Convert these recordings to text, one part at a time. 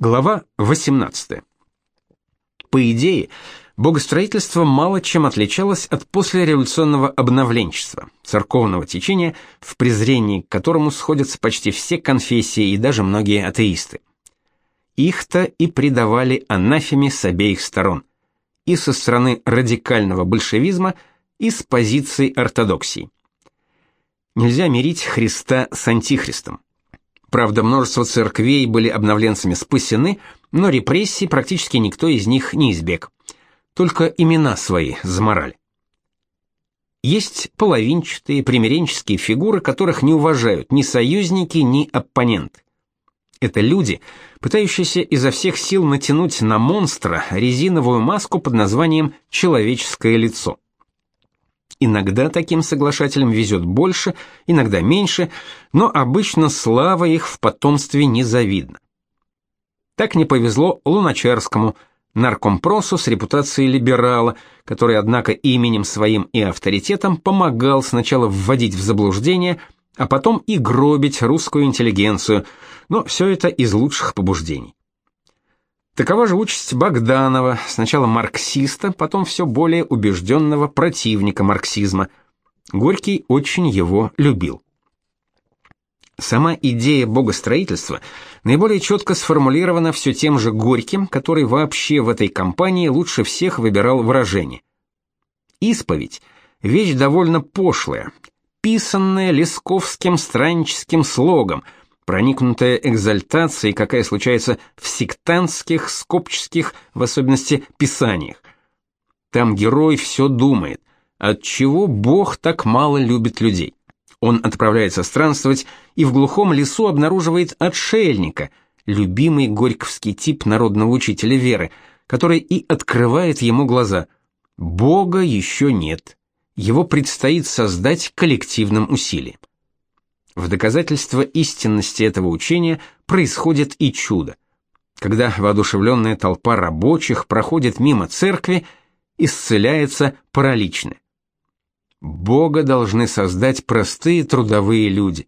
Глава 18. По идее, богостроительство мало чем отличалось от послереволюционного обновленчества, церковного течения, в презрении к которому сходятся почти все конфессии и даже многие атеисты. Их-то и предавали анафеме с обеих сторон, и со стороны радикального большевизма, и с позиции ортодоксии. Нельзя мирить Христа с антихристом. Правда, множество церквей были обновленцами спасены, но репрессий практически никто из них не избег. Только имена свои заморали. Есть половинчатые примиренческие фигуры, которых не уважают ни союзники, ни оппоненты. Это люди, пытающиеся изо всех сил натянуть на монстра резиновую маску под названием «человеческое лицо». Иногда таким соглашателям везет больше, иногда меньше, но обычно слава их в потомстве незавидна. Так не повезло Луначарскому, наркомпросу с репутацией либерала, который, однако, именем своим и авторитетом помогал сначала вводить в заблуждение, а потом и гробить русскую интеллигенцию, но все это из лучших побуждений. Такова же участь Богданова, сначала марксиста, потом все более убежденного противника марксизма. Горький очень его любил. Сама идея богостроительства наиболее четко сформулирована все тем же Горьким, который вообще в этой кампании лучше всех выбирал выражение. Исповедь – вещь довольно пошлая, писанная лесковским странническим слогом – проникнутая экзальтацией, какая случается в сектантских, скопческих, в особенности, писаниях. Там герой все думает, от чего Бог так мало любит людей. Он отправляется странствовать и в глухом лесу обнаруживает отшельника, любимый горьковский тип народного учителя веры, который и открывает ему глаза. Бога еще нет. Его предстоит создать коллективным усилием. В доказательство истинности этого учения происходит и чудо. Когда воодушевленная толпа рабочих проходит мимо церкви, исцеляется параличный. Бога должны создать простые трудовые люди.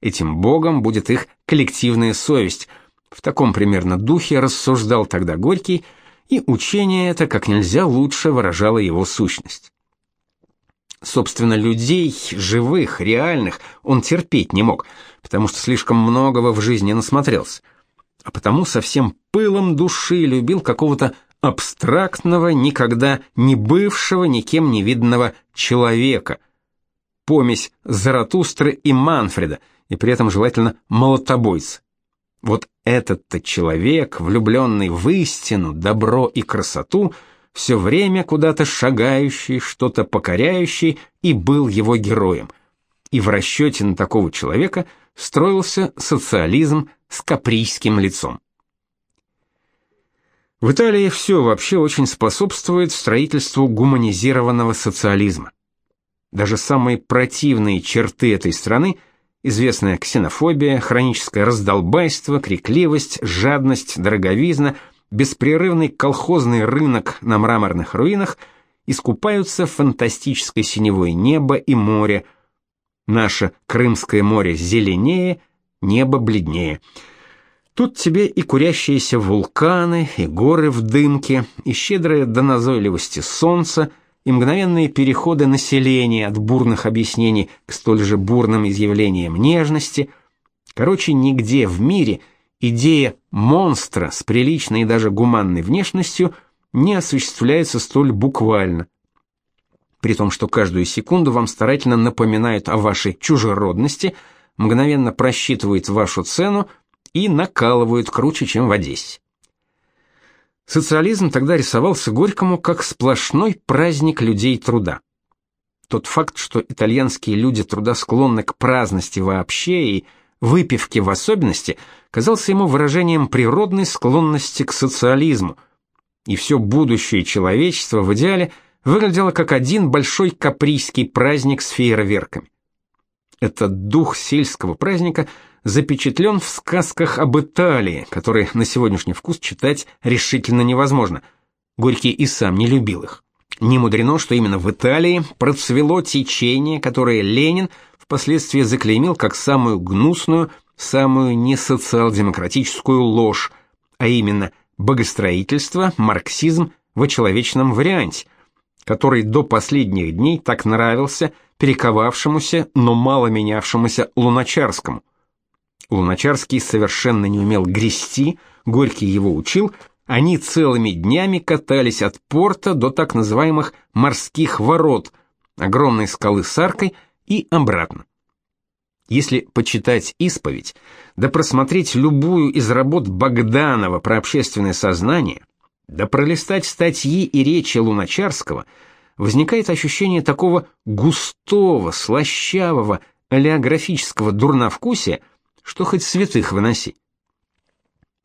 Этим Богом будет их коллективная совесть. В таком примерно духе рассуждал тогда Горький, и учение это как нельзя лучше выражало его сущность. Собственно, людей, живых, реальных, он терпеть не мог, потому что слишком многого в жизни насмотрелся. А потому со всем пылом души любил какого-то абстрактного, никогда не бывшего, никем не виданного человека. Помесь Заратустры и Манфреда, и при этом желательно молотобойца. Вот этот-то человек, влюбленный в истину, добро и красоту – все время куда-то шагающий, что-то покоряющий, и был его героем. И в расчете на такого человека строился социализм с каприйским лицом. В Италии все вообще очень способствует строительству гуманизированного социализма. Даже самые противные черты этой страны известная ксенофобия, хроническое раздолбайство, крикливость, жадность, дороговизна – беспрерывный колхозный рынок на мраморных руинах искупаются в фантастической синевой небо и море. Наше Крымское море зеленее, небо бледнее. Тут тебе и курящиеся вулканы, и горы в дымке, и щедрая до назойливости солнце, и мгновенные переходы населения от бурных объяснений к столь же бурным изъявлениям нежности. Короче, нигде в мире – идея монстра с приличной и даже гуманной внешностью не осуществляется столь буквально. При том, что каждую секунду вам старательно напоминают о вашей чужеродности, мгновенно просчитывают вашу цену и накалывают круче, чем в Одессе. Социализм тогда рисовался Горькому как сплошной праздник людей труда. Тот факт, что итальянские люди труда склонны к праздности вообще и выпивке в особенности, казался ему выражением природной склонности к социализму, и все будущее человечества в идеале выглядело как один большой каприйский праздник с фейерверками. Этот дух сельского праздника запечатлен в сказках об Италии, которые на сегодняшний вкус читать решительно невозможно. Горький и сам не любил их. Не мудрено, что именно в Италии процвело течение, которое Ленин впоследствии заклеймил как самую гнусную, самую несоциал-демократическую ложь, а именно богостроительство, марксизм в очеловечном варианте, который до последних дней так нравился перековавшемуся, но мало менявшемуся Луначарскому. Луначарский совершенно не умел грести, Горький его учил, они целыми днями катались от порта до так называемых морских ворот, огромной скалы с аркой, и обратно. Если почитать исповедь, да просмотреть любую из работ Богданова про общественное сознание, да пролистать статьи и речи Луначарского, возникает ощущение такого густого, слащавого, олеографического дурновкусия, что хоть святых выноси.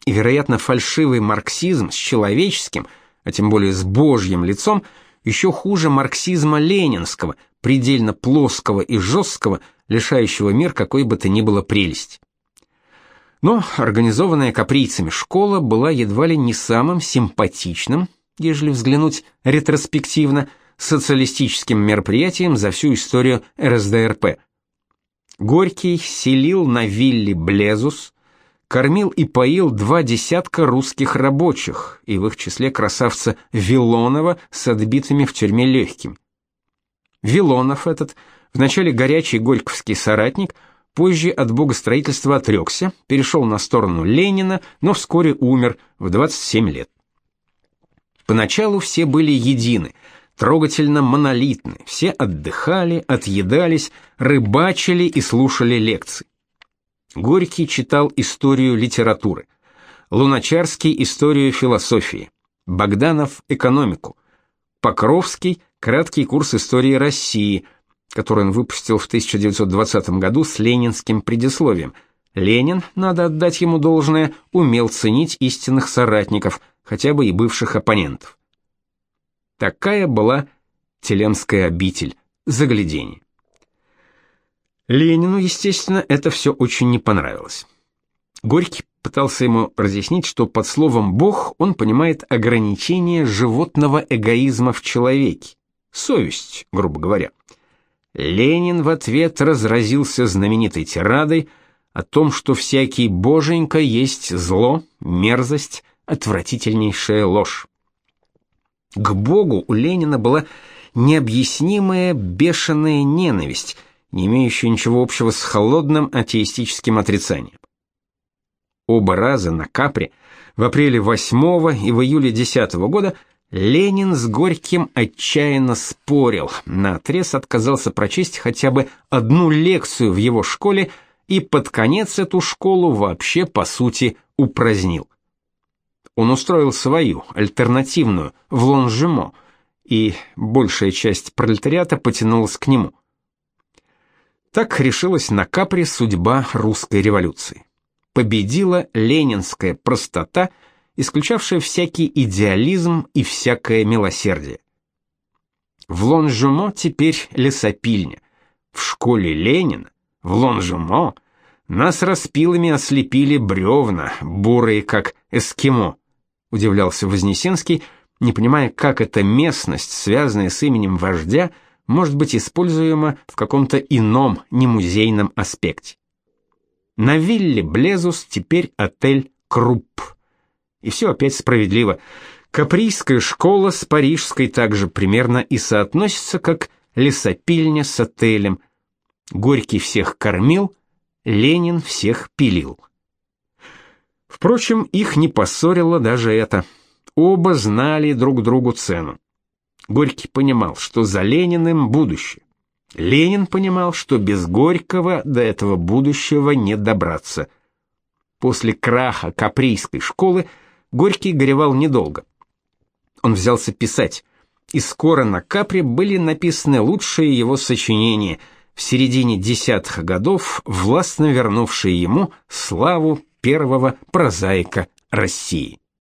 И, вероятно, фальшивый марксизм с человеческим, а тем более с божьим лицом, еще хуже марксизма ленинского, предельно плоского и жесткого, лишающего мир какой бы то ни было прелести. Но организованная каприйцами школа была едва ли не самым симпатичным, ежели взглянуть ретроспективно, социалистическим мероприятием за всю историю РСДРП. Горький селил на вилле Блезус, кормил и поил два десятка русских рабочих, и в их числе красавца Вилонова с отбитыми в тюрьме легкими. Вилонов этот – Вначале горячий горьковский соратник, позже от богостроительства отрекся, перешел на сторону Ленина, но вскоре умер в 27 лет. Поначалу все были едины, трогательно монолитны, все отдыхали, отъедались, рыбачили и слушали лекции. Горький читал историю литературы, Луначарский историю философии, Богданов экономику, Покровский краткий курс истории России, который он выпустил в 1920 году с ленинским предисловием. Ленин, надо отдать ему должное, умел ценить истинных соратников, хотя бы и бывших оппонентов. Такая была Телемская обитель, загляденье. Ленину, естественно, это все очень не понравилось. Горький пытался ему разъяснить, что под словом «бог» он понимает ограничение животного эгоизма в человеке, совесть, грубо говоря. Ленин в ответ разразился знаменитой тирадой о том, что всякий боженька есть зло, мерзость, отвратительнейшая ложь. К Богу у Ленина была необъяснимая бешеная ненависть, не имеющая ничего общего с холодным атеистическим отрицанием. Оба раза на Капре в апреле 8 и в июле 10 года – Ленин с Горьким отчаянно спорил, наотрез отказался прочесть хотя бы одну лекцию в его школе и под конец эту школу вообще, по сути, упразднил. Он устроил свою, альтернативную, в Лонжемо, и большая часть пролетариата потянулась к нему. Так решилась на Капре судьба русской революции. Победила ленинская простота – исключавшая всякий идеализм и всякое милосердие. В Лонжумо теперь лесопильня. В школе Ленина, в Лонжумо, нас распилами ослепили бревна, бурые, как эскимо, удивлялся Вознесенский, не понимая, как эта местность, связанная с именем вождя, может быть используема в каком-то ином, немузейном аспекте. На вилле Блезус теперь отель Крупп. И все опять справедливо. Каприйская школа с парижской также примерно и соотносится, как лесопильня с отелем. Горький всех кормил, Ленин всех пилил. Впрочем, их не поссорило даже это. Оба знали друг другу цену. Горький понимал, что за Лениным будущее. Ленин понимал, что без Горького до этого будущего не добраться. После краха Каприйской школы Горький горевал недолго. Он взялся писать, и скоро на Капре были написаны лучшие его сочинения, в середине десятых годов властно вернувшие ему славу первого прозаика России.